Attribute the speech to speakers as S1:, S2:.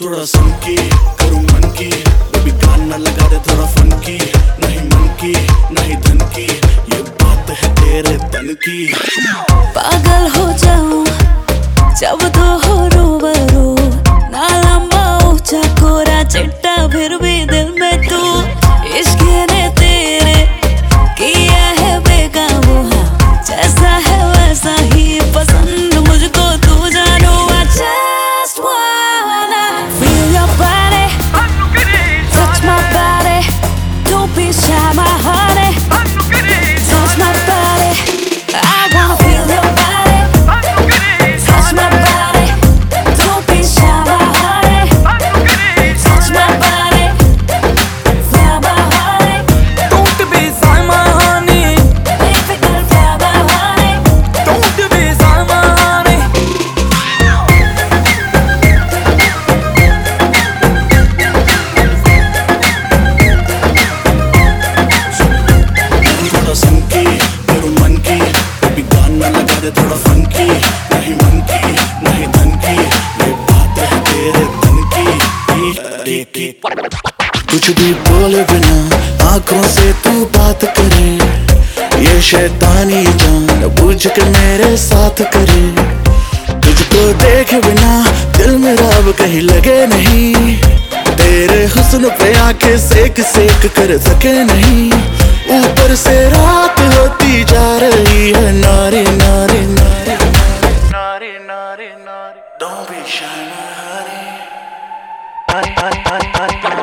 S1: थोड़ा संकी करूँ मन की। बेबी कान लगा दे थोड़ा नहीं मन की नहीं धन की। ये बात है तेरे तन की।
S2: पागल हो जाऊँ जब तो हो shine my
S1: heart दे थोड़ा फन की नहीं नहीं धन की ये बात है तेरे की कुछ भी बोले बिना आँखों से तू बात करे, ये शैतानी जान बुझ के मेरे साथ करे। तुझको देखे बिना दिल मेरा अब कहीं लगे नहीं, तेरे हुस्न पे आके सेक सेक कर सके नहीं। ऊपर से रात होती जा रही है, नारी नारी
S2: I, I, I, I, I, I.